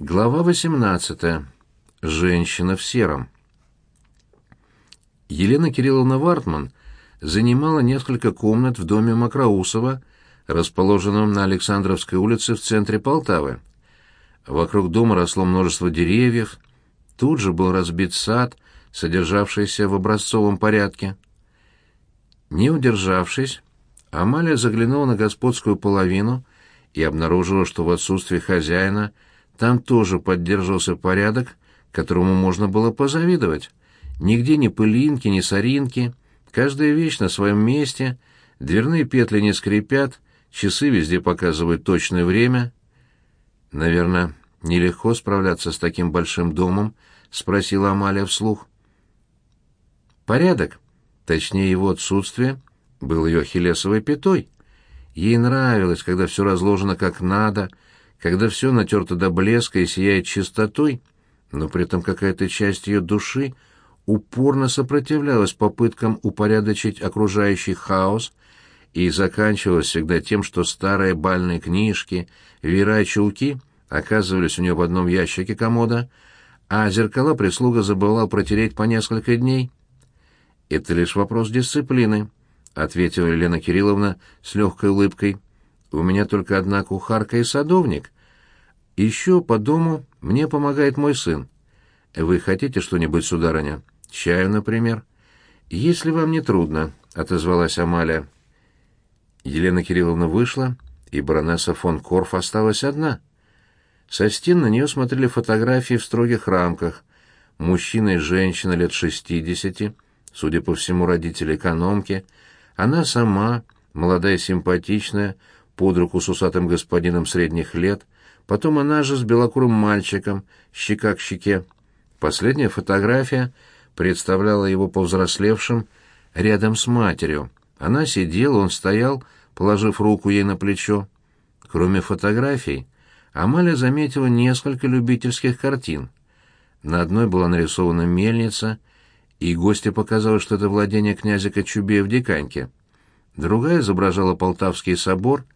Глава 18. Женщина в сером. Елена Кирилловна Вартман занимала несколько комнат в доме Макроусова, расположенном на Александровской улице в центре Полтавы. Вокруг дома росло множество деревьев, тут же был разбит сад, содержавшийся в образцовом порядке. Не удержавшись, Амалия заглянула на господскую половину и обнаружила, что в отсутствие хозяина – там тоже поддерживался порядок, которому можно было позавидовать. Нигде ни пылинки, ни соринки, каждая вещь на своем месте, дверные петли не скрипят, часы везде показывают точное время. Наверное, нелегко справляться с таким большим домом, спросила Амалия вслух. Порядок, точнее его отсутствие, был ее хилесовой пятой. Ей нравилось, когда все разложено как надо — когда все натерто до блеска и сияет чистотой, но при этом какая-то часть ее души упорно сопротивлялась попыткам упорядочить окружающий хаос и заканчивалась всегда тем, что старые бальные книжки, веера и чулки оказывались у нее в одном ящике комода, а зеркала прислуга забывала протереть по несколько дней. «Это лишь вопрос дисциплины», — ответила Елена Кирилловна с легкой улыбкой. У меня только одна кухарка и садовник. Еще по дому мне помогает мой сын. Вы хотите что-нибудь, сударыня? Чаю, например? Если вам не трудно, отозвалась Амалия. Елена Кирилловна вышла, и баронесса фон Корф осталась одна. Со стен на нее смотрели фотографии в строгих рамках. Мужчина и женщина лет шестидесяти, судя по всему, родители экономки. Она сама, молодая симпатичная, под руку с усатым господином средних лет, потом она же с белокурым мальчиком, щека к щеке. Последняя фотография представляла его повзрослевшим рядом с матерью. Она сидела, он стоял, положив руку ей на плечо. Кроме фотографий, Амалия заметила несколько любительских картин. На одной была нарисована мельница, и гостя показалось, что это владение князя Кочубея в Диканьке. Другая изображала Полтавский собор —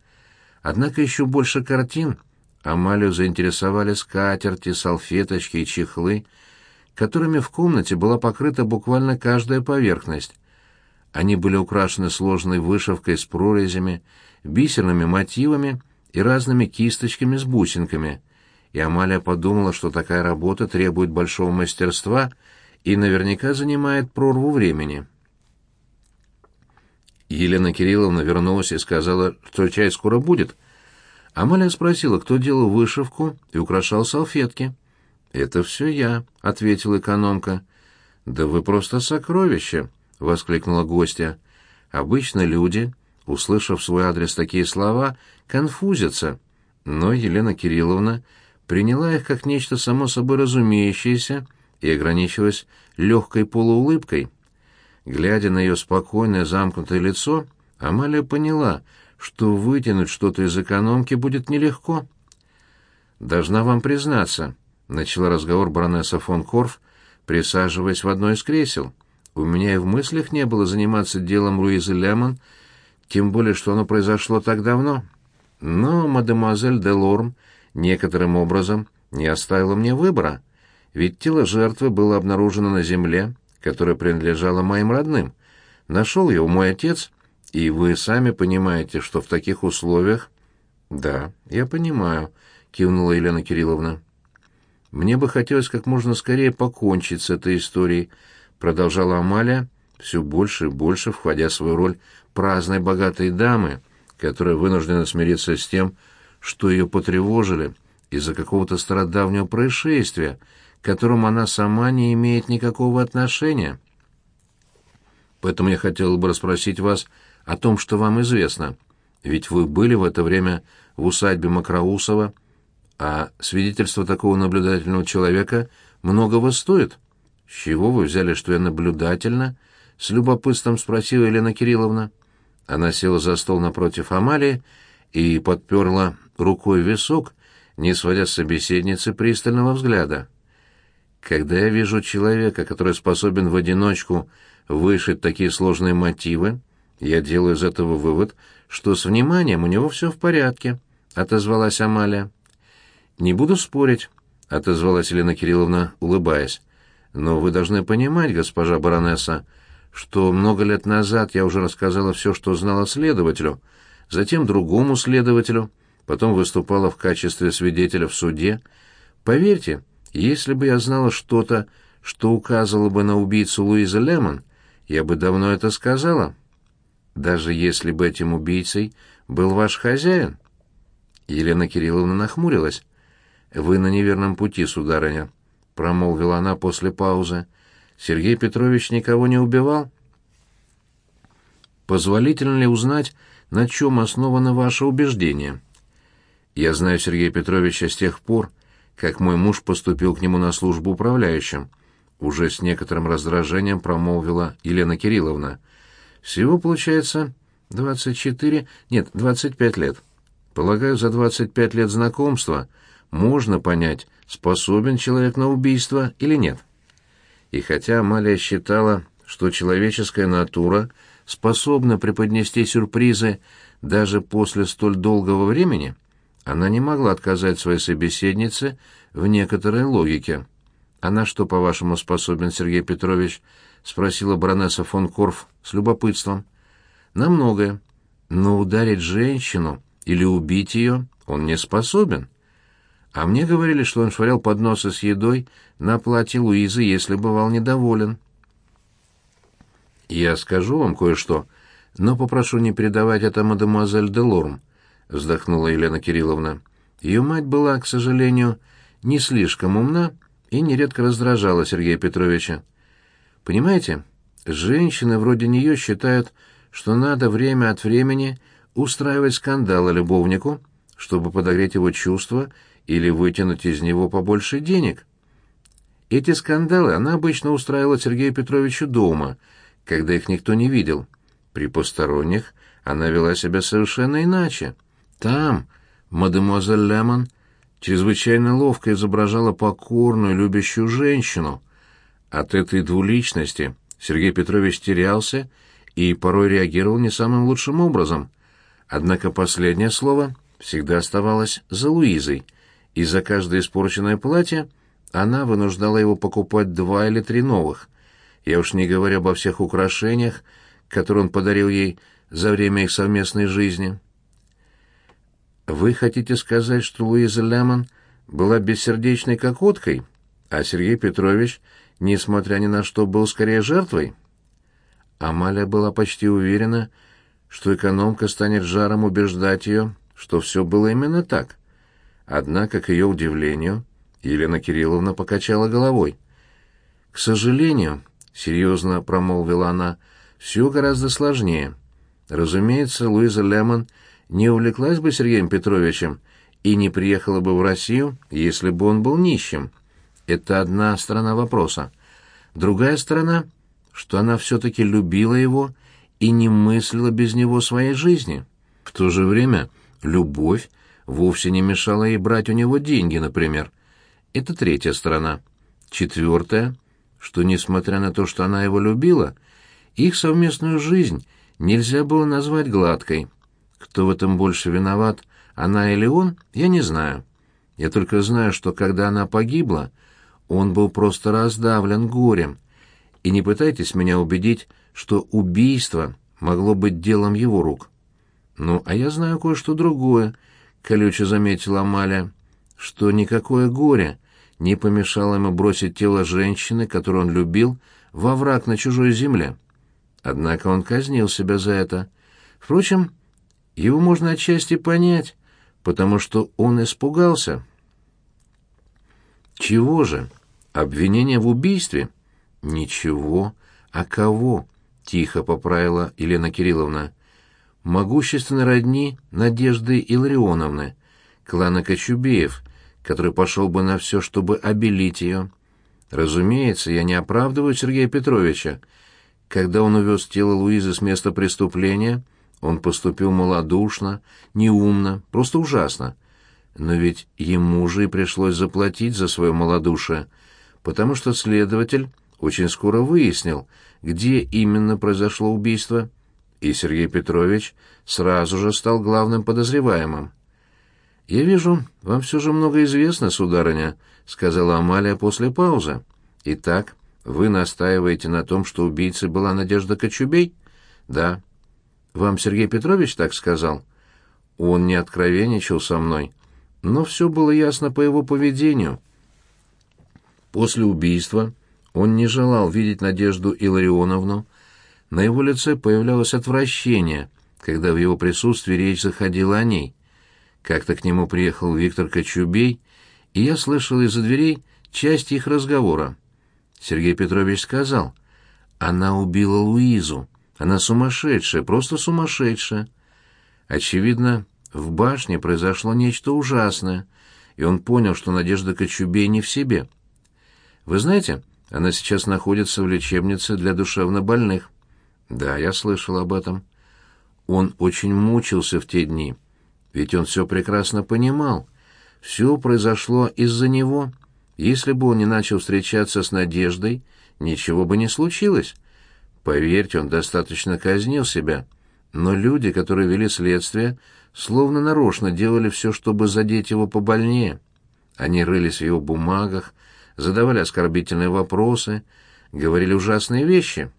Однако еще больше картин Амалию заинтересовали скатерти, салфеточки и чехлы, которыми в комнате была покрыта буквально каждая поверхность. Они были украшены сложной вышивкой с прорезями, бисерными мотивами и разными кисточками с бусинками, и Амалия подумала, что такая работа требует большого мастерства и наверняка занимает прорву времени. Елена Кирилловна вернулась и сказала, что чай скоро будет. Амалия спросила, кто делал вышивку и украшал салфетки. «Это все я», — ответила экономка. «Да вы просто сокровище», — воскликнула гостья. «Обычно люди, услышав свой адрес такие слова, конфузятся, но Елена Кирилловна приняла их как нечто само собой разумеющееся и ограничилась легкой полуулыбкой». Глядя на ее спокойное замкнутое лицо, Амалия поняла, что вытянуть что-то из экономки будет нелегко. «Должна вам признаться», — начала разговор баронесса фон Корф, присаживаясь в одно из кресел. «У меня и в мыслях не было заниматься делом Луизы Лемон, тем более, что оно произошло так давно. Но мадемуазель де Лорм некоторым образом не оставила мне выбора, ведь тело жертвы было обнаружено на земле, которая принадлежала моим родным. Нашел его мой отец, и вы сами понимаете, что в таких условиях... Да, я понимаю, кивнула Елена Кирилловна. Мне бы хотелось как можно скорее покончить с этой историей, продолжала Амалия, все больше и больше входя в свою роль праздной богатой дамы, которая вынуждена смириться с тем, что ее потревожили из-за какого-то стародавнего происшествия, которому она сама не имеет никакого отношения. Поэтому я хотела бы расспросить вас о том, что вам известно. Ведь вы были в это время в усадьбе Макроусова, а свидетельство такого наблюдательного человека многого стоит. С чего вы взяли, что я наблюдательна? С любопытством спросила Елена Кирилловна. Она села за стол напротив Амалии и подперла рукой висок, не сводя с собеседницы пристального взгляда. Когда я вижу человека, который способен в одиночку вышить такие сложные мотивы, я делаю из этого вывод, что с вниманием у него все в порядке, — отозвалась Амалия. Не буду спорить. отозвалась Елена Кирилловна, улыбаясь. «Но вы должны понимать, госпожа баронесса, что много лет назад я уже рассказала все, что знала следователю, затем другому следователю, потом выступала в качестве свидетеля в суде. Поверьте, если бы я знала что-то, что указывало бы на убийцу Луизы Лемон, я бы давно это сказала. Даже если бы этим убийцей был ваш хозяин. Елена Кирилловна нахмурилась. «Вы на неверном пути, сударыня», — промолвила она после паузы. «Сергей Петрович никого не убивал?» «Позволительно ли узнать, на чем основано ваше убеждение?» «Я знаю Сергея Петровича с тех пор, как мой муж поступил к нему на службу управляющим», уже с некоторым раздражением промолвила Елена Кирилловна. «Всего, получается, двадцать четыре, нет, двадцать пять лет. Полагаю, за двадцать пять лет знакомства можно понять, способен человек на убийство или нет. И хотя Амалия считала, что человеческая натура способна преподнести сюрпризы даже после столь долгого времени, она не могла отказать своей собеседнице в некоторой логике. «А на что, по-вашему, способен Сергей Петрович?» — спросила баронесса фон Корф с любопытством. «На многое. Но ударить женщину или убить ее он не способен. А мне говорили, что он швырял подносы с едой на платье Луизы, если бывал недоволен. «Я скажу вам кое-что, но попрошу не передавать это мадемуазель де Лорм», — вздохнула Елена Кирилловна. Ее мать была, к сожалению, не слишком умна и нередко раздражала Сергея Петровича. Понимаете, женщины вроде нее считают, что надо время от времени устраивать скандалы любовнику, чтобы подогреть его чувства или вытянуть из него побольше денег. Эти скандалы она обычно устраивала Сергею Петровичу дома, когда их никто не видел. При посторонних она вела себя совершенно иначе. Там мадемуазель Лемон чрезвычайно ловко изображала покорную, любящую женщину. От этой двуличности Сергей Петрович терялся и порой реагировал не самым лучшим образом. Однако последнее слово всегда оставалось за Луизой — и за каждое испорченное платье она вынуждала его покупать два или три новых. Я уж не говорю обо всех украшениях, которые он подарил ей за время их совместной жизни. Вы хотите сказать, что Луиза Лемон была бессердечной кокоткой, а Сергей Петрович, несмотря ни на что, был скорее жертвой? Амалия была почти уверена, что экономка станет жаром убеждать ее, что все было именно так. Однако, к ее удивлению, Елена Кирилловна покачала головой. «К сожалению», — серьезно промолвила она, — «все гораздо сложнее. Разумеется, Луиза Лемон не увлеклась бы Сергеем Петровичем и не приехала бы в Россию, если бы он был нищим. Это одна сторона вопроса. Другая сторона, что она все-таки любила его и не мыслила без него своей жизни. В то же время любовь вовсе не мешало ей брать у него деньги, например. Это третья сторона. Четвертая, что, несмотря на то, что она его любила, их совместную жизнь нельзя было назвать гладкой. Кто в этом больше виноват, она или он, я не знаю. Я только знаю, что когда она погибла, он был просто раздавлен горем. И не пытайтесь меня убедить, что убийство могло быть делом его рук. Ну, а я знаю кое-что другое —— колюче заметила Амалия, — что никакое горе не помешало ему бросить тело женщины, которую он любил, во враг на чужой земле. Однако он казнил себя за это. Впрочем, его можно отчасти понять, потому что он испугался. Чего же? Обвинение в убийстве? Ничего. А кого? Тихо поправила Елена Кирилловна могущественной родни Надежды Илларионовны, клана Кочубеев, который пошел бы на все, чтобы обелить ее. Разумеется, я не оправдываю Сергея Петровича. Когда он увез тело Луизы с места преступления, он поступил малодушно, неумно, просто ужасно. Но ведь ему же и пришлось заплатить за свое малодушие, потому что следователь очень скоро выяснил, где именно произошло убийство – и Сергей Петрович сразу же стал главным подозреваемым. «Я вижу, вам все же много известно, сударыня», — сказала Амалия после паузы. «Итак, вы настаиваете на том, что убийцей была Надежда Кочубей?» «Да». «Вам Сергей Петрович так сказал?» «Он не откровенничал со мной, но все было ясно по его поведению». После убийства он не желал видеть Надежду Илларионовну. На его лице появлялось отвращение, когда в его присутствии речь заходила о ней. Как-то к нему приехал Виктор Кочубей, и я слышал из-за дверей часть их разговора. Сергей Петрович сказал, «Она убила Луизу. Она сумасшедшая, просто сумасшедшая». Очевидно, в башне произошло нечто ужасное, и он понял, что Надежда Кочубей не в себе. «Вы знаете, она сейчас находится в лечебнице для душевнобольных». «Да, я слышал об этом». Он очень мучился в те дни. Ведь он все прекрасно понимал. Все произошло из-за него. Если бы он не начал встречаться с Надеждой, ничего бы не случилось. Поверьте, он достаточно казнил себя. Но люди, которые вели следствие, словно нарочно делали все, чтобы задеть его побольнее. Они рылись в его бумагах, задавали оскорбительные вопросы, говорили ужасные вещи.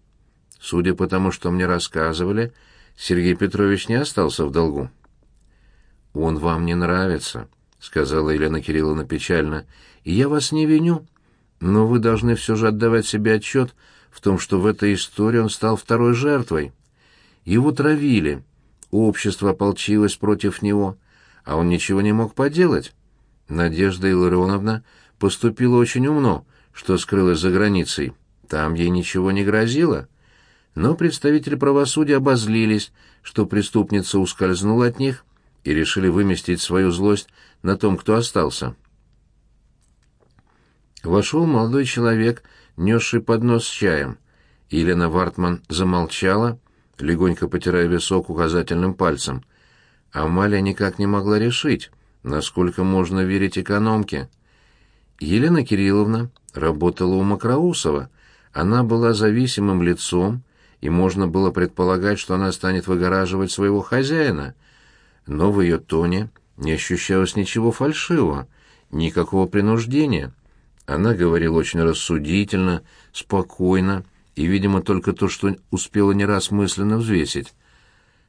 Судя по тому, что мне рассказывали, Сергей Петрович не остался в долгу. «Он вам не нравится», — сказала Елена Кирилловна печально, — «и я вас не виню, но вы должны все же отдавать себе отчет в том, что в этой истории он стал второй жертвой. Его травили, общество ополчилось против него, а он ничего не мог поделать. Надежда Илларионовна поступила очень умно, что скрылась за границей. Там ей ничего не грозило. Но представители правосудия обозлились, что преступница ускользнула от них и решили выместить свою злость на том, кто остался. Вошел молодой человек, несший поднос с чаем. Елена Вартман замолчала, легонько потирая висок указательным пальцем. Амалия никак не могла решить, насколько можно верить экономке. Елена Кирилловна работала у Макроусова. Она была зависимым лицом, и можно было предполагать, что она станет выгораживать своего хозяина — но в ее тоне не ощущалось ничего фальшивого, никакого принуждения. Она говорила очень рассудительно, спокойно, и, видимо, только то, что успела не раз мысленно взвесить.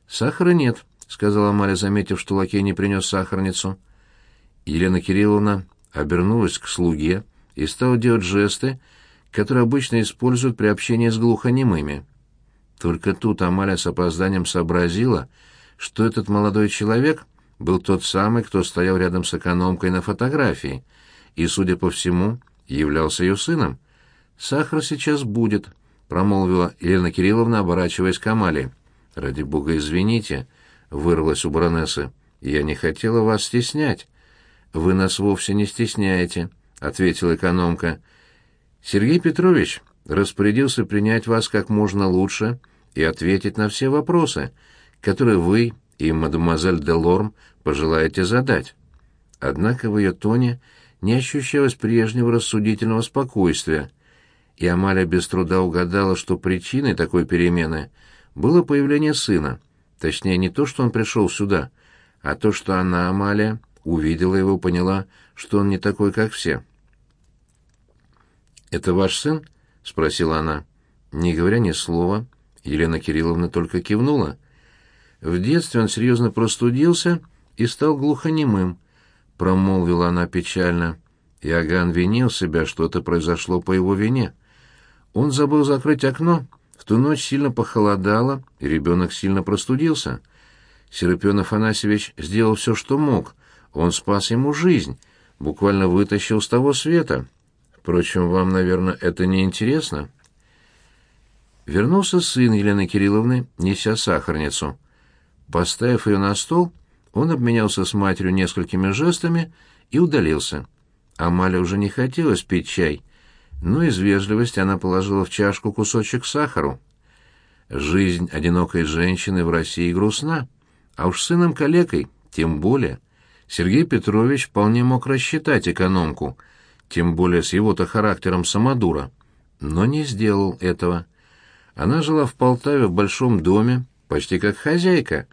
«Сахара нет», — сказала Марья, заметив, что лакей не принес сахарницу. Елена Кирилловна обернулась к слуге и стала делать жесты, которые обычно используют при общении с глухонемыми. Только тут Амалия с опозданием сообразила — что этот молодой человек был тот самый, кто стоял рядом с экономкой на фотографии, и, судя по всему, являлся ее сыном. «Сахар сейчас будет», — промолвила Елена Кирилловна, оборачиваясь к Амалии. «Ради бога, извините», — вырвалась у баронессы. «Я не хотела вас стеснять». «Вы нас вовсе не стесняете», — ответила экономка. «Сергей Петрович распорядился принять вас как можно лучше и ответить на все вопросы» которые вы и мадемуазель де Лорм пожелаете задать. Однако в ее тоне не ощущалось прежнего рассудительного спокойствия, и Амалия без труда угадала, что причиной такой перемены было появление сына, точнее не то, что он пришел сюда, а то, что она, Амалия, увидела его, поняла, что он не такой, как все. «Это ваш сын?» — спросила она. Не говоря ни слова, Елена Кирилловна только кивнула. В детстве он серьезно простудился и стал глухонемым, — промолвила она печально. Иоганн винил себя, что это произошло по его вине. Он забыл закрыть окно, в ту ночь сильно похолодало, и ребенок сильно простудился. Серапион Афанасьевич сделал все, что мог. Он спас ему жизнь, буквально вытащил с того света. Впрочем, вам, наверное, это не интересно. Вернулся сын Елены Кирилловны, неся сахарницу. Поставив ее на стол, он обменялся с матерью несколькими жестами и удалился. Амале уже не хотелось пить чай, но из вежливости она положила в чашку кусочек сахару. Жизнь одинокой женщины в России грустна, а уж сыном калекой тем более. Сергей Петрович вполне мог рассчитать экономку, тем более с его-то характером самодура, но не сделал этого. Она жила в Полтаве в большом доме, почти как хозяйка,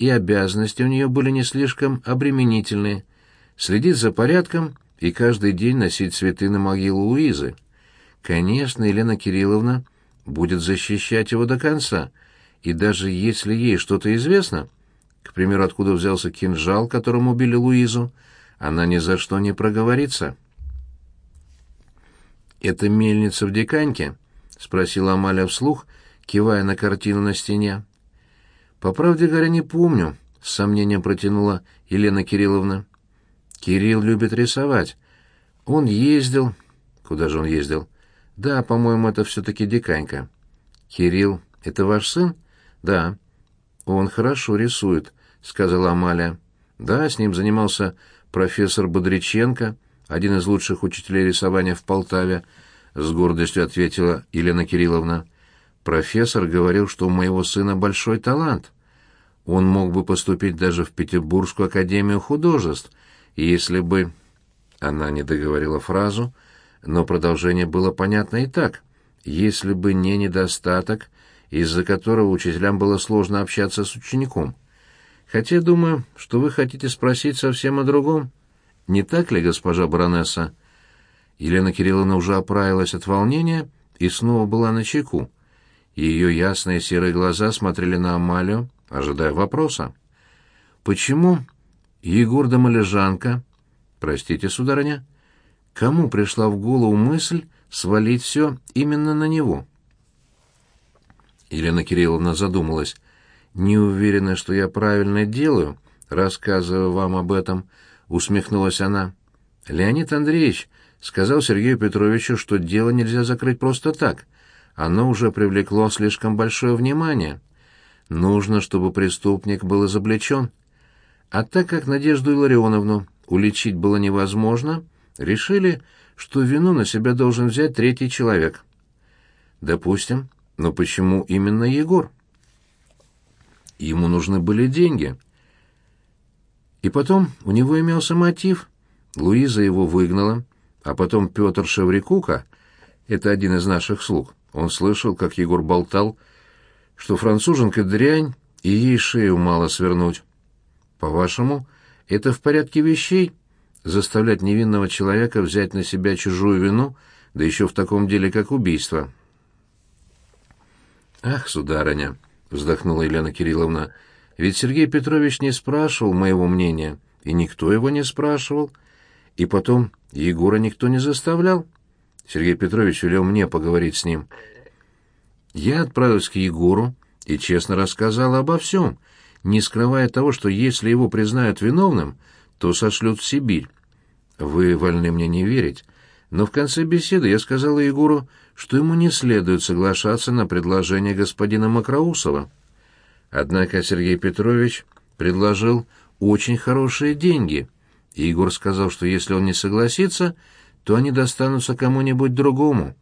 и обязанности у нее были не слишком обременительные. Следить за порядком и каждый день носить цветы на могилу Луизы. Конечно, Елена Кирилловна будет защищать его до конца, и даже если ей что-то известно, к примеру, откуда взялся кинжал, которым убили Луизу, она ни за что не проговорится. «Это мельница в Диканьке?» — спросила Амалия вслух, кивая на картину на стене. «По правде говоря, не помню», — с сомнением протянула Елена Кирилловна. «Кирилл любит рисовать. Он ездил...» «Куда же он ездил?» «Да, по-моему, это все-таки Диканька». «Кирилл, это ваш сын?» «Да». «Он хорошо рисует», — сказала Амалия. «Да, с ним занимался профессор Бодриченко, один из лучших учителей рисования в Полтаве», — с гордостью ответила Елена Кирилловна. «Профессор говорил, что у моего сына большой талант. Он мог бы поступить даже в Петербургскую академию художеств, если бы...» Она не договорила фразу, но продолжение было понятно и так. «Если бы не недостаток, из-за которого учителям было сложно общаться с учеником». Хотя думаю, что вы хотите спросить совсем о другом. Не так ли, госпожа баронесса?» Елена Кирилловна уже оправилась от волнения и снова была на чеку. Ее ясные серые глаза смотрели на Амалию, ожидая вопроса. «Почему Егор Домолежанка, простите, сударыня, кому пришла в голову мысль свалить все именно на него?» Елена Кирилловна задумалась. «Не уверена, что я правильно делаю, рассказываю вам об этом», — усмехнулась она. «Леонид Андреевич сказал Сергею Петровичу, что дело нельзя закрыть просто так. Оно уже привлекло слишком большое внимание. Нужно, чтобы преступник был изобличен. А так как Надежду Илларионовну уличить было невозможно, решили, что вину на себя должен взять третий человек. Допустим, но почему именно Егор?» Ему нужны были деньги. И потом у него имелся мотив. Луиза его выгнала, а потом Петр Шеврикука, это один из наших слуг, он слышал, как Егор болтал, что француженка дрянь, и ей шею мало свернуть. По-вашему, это в порядке вещей? Заставлять невинного человека взять на себя чужую вину, да еще в таком деле, как убийство. Ах, сударыня! — вздохнула Елена Кирилловна. «Ведь Сергей Петрович не спрашивал моего мнения, и никто его не спрашивал. И потом Егора никто не заставлял. Сергей Петрович велел мне поговорить с ним. Я отправилась к Егору и честно рассказала обо всем, не скрывая того, что если его признают виновным, то сошлют в Сибирь. Вы вольны мне не верить, но в конце беседы я сказала Егору, что ему не следует соглашаться на предложение господина Макроусова. Однако Сергей Петрович предложил очень хорошие деньги, и Егор сказал, что если он не согласится, то они достанутся кому-нибудь другому.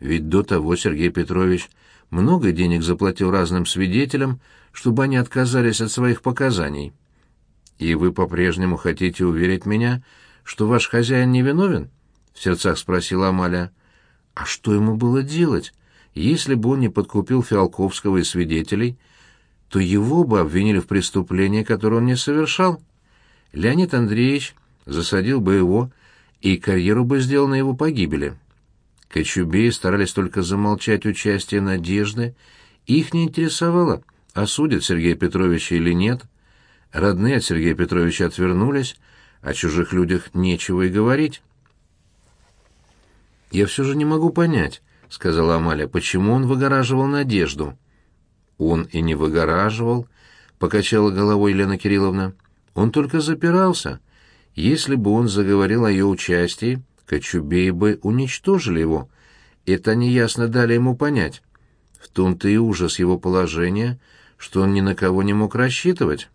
Ведь до того Сергей Петрович много денег заплатил разным свидетелям, чтобы они отказались от своих показаний. И вы по-прежнему хотите уверить меня, что ваш хозяин невиновен? — в сердцах спросила Амаля. А что ему было делать? Если бы он не подкупил Фиалковского и свидетелей, то его бы обвинили в преступлении, которое он не совершал. Леонид Андреевич засадил бы его, и карьеру бы сделал на его погибели. Кочубеи старались только замолчать участие Надежды, их не интересовало, осудят Сергея Петровича или нет. Родные от Сергея Петровича отвернулись, о чужих людях нечего и говорить. «Я все же не могу понять», — сказала Амалия, — «почему он выгораживал Надежду?» «Он и не выгораживал», — покачала головой Елена Кирилловна. «Он только запирался. Если бы он заговорил о ее участии, Кочубеи бы уничтожили его. Это они ясно дали ему понять. В том-то и ужас его положения, что он ни на кого не мог рассчитывать».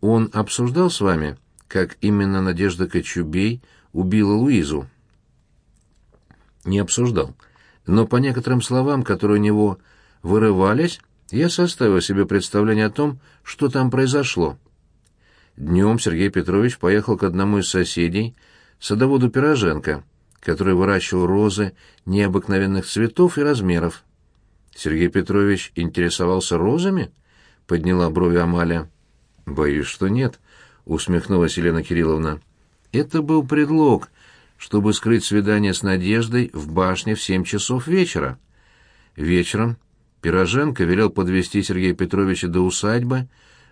«Он обсуждал с вами, как именно Надежда Кочубей убила Луизу?» не обсуждал. Но по некоторым словам, которые у него вырывались, я составил себе представление о том, что там произошло. Днем Сергей Петрович поехал к одному из соседей, садоводу Пироженко, который выращивал розы необыкновенных цветов и размеров. Сергей Петрович интересовался розами? подняла брови Амаля. Боюсь, что нет, усмехнулась Елена Кирилловна. Это был предлог, чтобы скрыть свидание с Надеждой в башне в семь часов вечера. Вечером Пироженко велел подвести Сергея Петровича до усадьбы,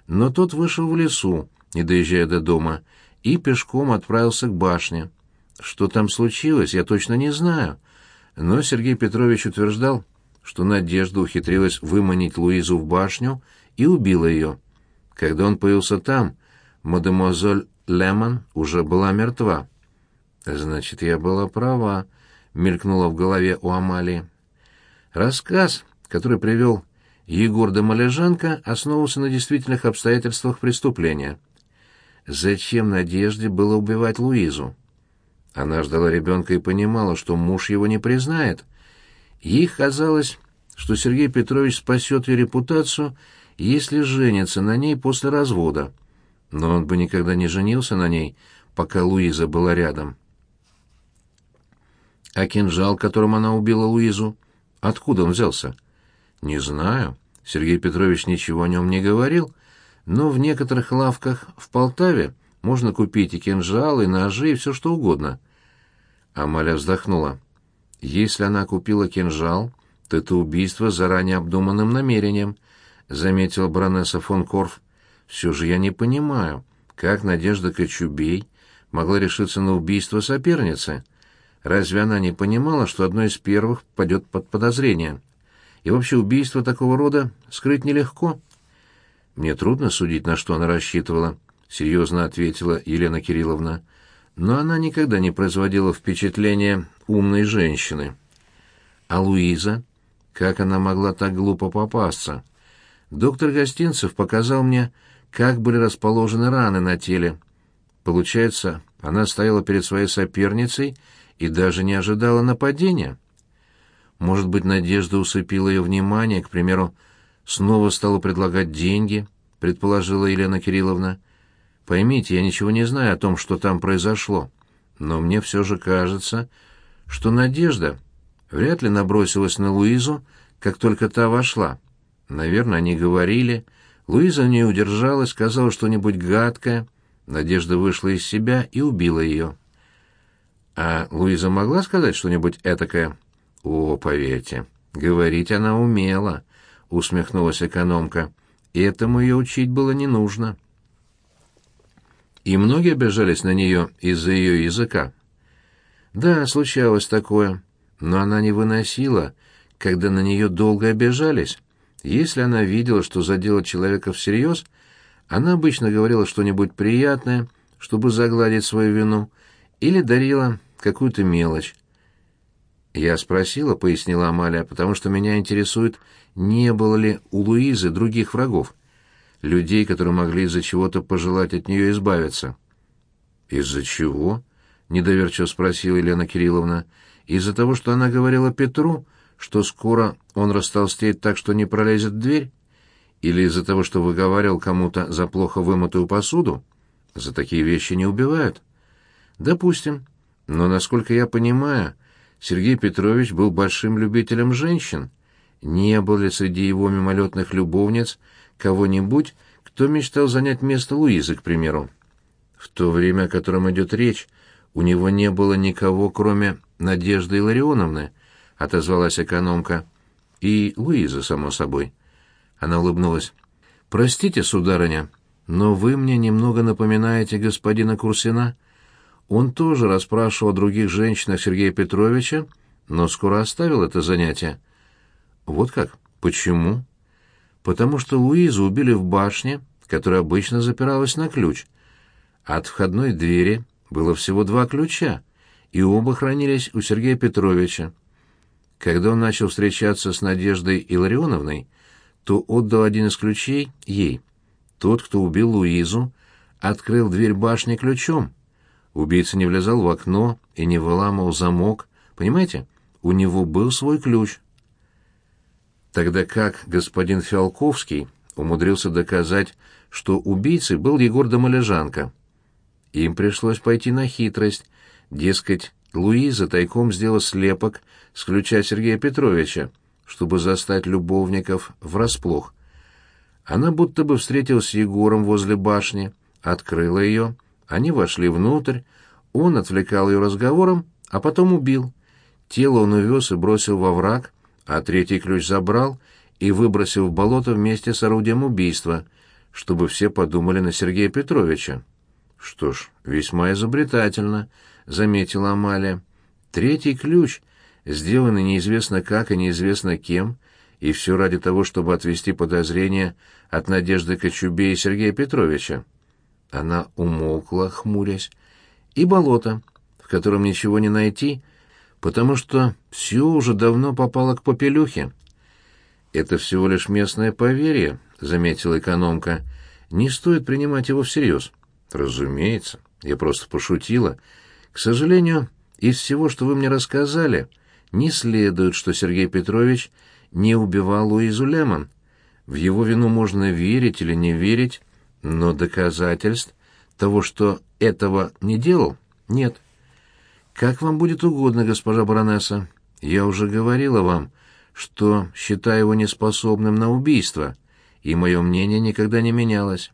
но тот вышел в лесу, не доезжая до дома, и пешком отправился к башне. Что там случилось, я точно не знаю, но Сергей Петрович утверждал, что Надежда ухитрилась выманить Луизу в башню и убила ее. Когда он появился там, мадемуазель Лемон уже была мертва. «Значит, я была права», — мелькнула в голове у Амалии. Рассказ, который привел Егор де Малежанко, основывался на действительных обстоятельствах преступления. Зачем Надежде было убивать Луизу? Она ждала ребенка и понимала, что муж его не признает. Ей казалось, что Сергей Петрович спасет ее репутацию, если женится на ней после развода. Но он бы никогда не женился на ней, пока Луиза была рядом. А кинжал, которым она убила Луизу, откуда он взялся? Не знаю. Сергей Петрович ничего о нем не говорил, но в некоторых лавках в Полтаве можно купить и кинжалы, и ножи, и все что угодно. Амаля вздохнула. Если она купила кинжал, то это убийство заранее обдуманным намерением, заметила баронесса фон Корф. Все же я не понимаю, как Надежда Кочубей могла решиться на убийство соперницы. Разве она не понимала, что одно из первых падет под подозрение? И вообще убийство такого рода скрыть нелегко. Мне трудно судить, на что она рассчитывала, серьезно ответила Елена Кирилловна но она никогда не производила впечатления умной женщины. А Луиза? Как она могла так глупо попасться? Доктор Гостинцев показал мне, как были расположены раны на теле. Получается, она стояла перед своей соперницей и даже не ожидала нападения. Может быть, Надежда усыпила ее внимание, к примеру, снова стала предлагать деньги, предположила Елена Кирилловна. Поймите, я ничего не знаю о том, что там произошло, но мне все же кажется, что Надежда вряд ли набросилась на Луизу, как только та вошла. Наверное, они говорили. Луиза не удержалась, сказала что-нибудь гадкое. Надежда вышла из себя и убила ее. А Луиза могла сказать что-нибудь этакое? О, поверьте, говорить она умела, усмехнулась экономка. Этому ее учить было не нужно и многие обижались на нее из-за ее языка. Да, случалось такое, но она не выносила, когда на нее долго обижались. Если она видела, что задела человека всерьез, она обычно говорила что-нибудь приятное, чтобы загладить свою вину, или дарила какую-то мелочь. Я спросила, пояснила Амалия, потому что меня интересует, не было ли у Луизы других врагов людей, которые могли из-за чего-то пожелать от нее избавиться. «Из-за чего?» — недоверчиво спросила Елена Кирилловна. «Из-за того, что она говорила Петру, что скоро он растолстеет так, что не пролезет в дверь? Или из-за того, что выговаривал кому-то за плохо вымытую посуду? За такие вещи не убивают». «Допустим. Но, насколько я понимаю, Сергей Петрович был большим любителем женщин. Не было среди его мимолетных любовниц кого-нибудь, кто мечтал занять место Луизы, к примеру. В то время, о котором идет речь, у него не было никого, кроме Надежды Илларионовны, — отозвалась экономка. И Луиза, само собой. Она улыбнулась. «Простите, сударыня, но вы мне немного напоминаете господина Курсина. Он тоже расспрашивал о других женщинах Сергея Петровича, но скоро оставил это занятие». «Вот как? Почему?» потому что Луизу убили в башне, которая обычно запиралась на ключ. От входной двери было всего два ключа, и оба хранились у Сергея Петровича. Когда он начал встречаться с Надеждой Илларионовной, то отдал один из ключей ей. Тот, кто убил Луизу, открыл дверь башни ключом. Убийца не влезал в окно и не выламывал замок. Понимаете? У него был свой ключ тогда как господин Фиалковский умудрился доказать, что убийцей был Егор Домолежанко. Им пришлось пойти на хитрость, дескать, Луиза тайком сделала слепок с ключа Сергея Петровича, чтобы застать любовников врасплох. Она будто бы встретилась с Егором возле башни, открыла ее, они вошли внутрь, он отвлекал ее разговором, а потом убил. Тело он увез и бросил во враг, а третий ключ забрал и выбросил в болото вместе с орудием убийства, чтобы все подумали на Сергея Петровича. «Что ж, весьма изобретательно», — заметила Амалия. «Третий ключ, сделанный неизвестно как и неизвестно кем, и все ради того, чтобы отвести подозрения от Надежды Кочубе и Сергея Петровича». Она умолкла, хмурясь. «И болото, в котором ничего не найти, потому что все уже давно попало к попелюхе». «Это всего лишь местное поверье», — заметила экономка. «Не стоит принимать его всерьез». Разумеется, я просто пошутила. К сожалению, из всего, что вы мне рассказали, не следует, что Сергей Петрович не убивал Луизу Лемон. В его вину можно верить или не верить, но доказательств того, что этого не делал, нет. Как вам будет угодно, госпожа баронесса. Я уже говорила вам, что считаю его неспособным на убийство, и мое мнение никогда не менялось.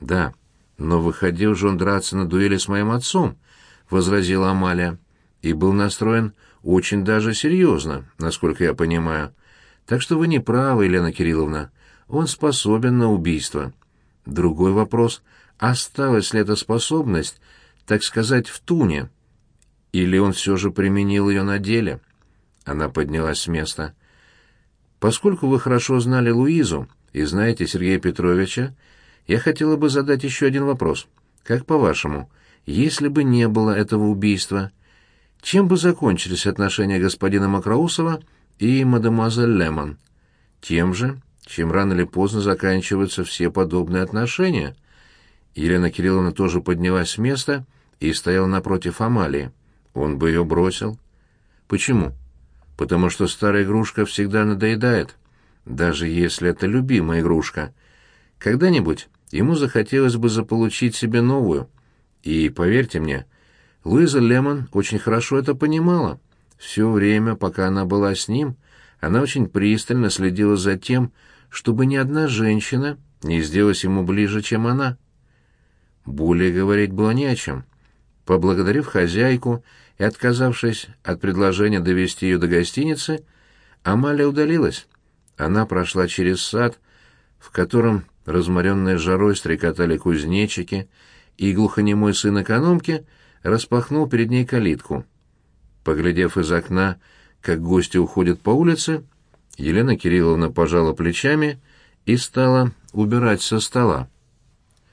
Да, «Но выходил же он драться на дуэли с моим отцом», — возразила Амалия, «и был настроен очень даже серьезно, насколько я понимаю. Так что вы не правы, Елена Кирилловна, он способен на убийство. Другой вопрос, осталась ли эта способность, так сказать, в туне, или он все же применил ее на деле?» Она поднялась с места. «Поскольку вы хорошо знали Луизу и знаете Сергея Петровича, я хотела бы задать еще один вопрос. Как по-вашему, если бы не было этого убийства, чем бы закончились отношения господина Макроусова и мадемуазель Лемон? Тем же, чем рано или поздно заканчиваются все подобные отношения. Елена Кирилловна тоже поднялась с места и стояла напротив Амалии. Он бы ее бросил. Почему? Потому что старая игрушка всегда надоедает, даже если это любимая игрушка. Когда-нибудь ему захотелось бы заполучить себе новую. И, поверьте мне, Луиза Лемон очень хорошо это понимала. Все время, пока она была с ним, она очень пристально следила за тем, чтобы ни одна женщина не сделалась ему ближе, чем она. Более говорить было не о чем. Поблагодарив хозяйку и отказавшись от предложения довести ее до гостиницы, Амалия удалилась. Она прошла через сад, в котором разморенные жарой стрекотали кузнечики, и глухонемой сын экономки распахнул перед ней калитку. Поглядев из окна, как гости уходят по улице, Елена Кирилловна пожала плечами и стала убирать со стола.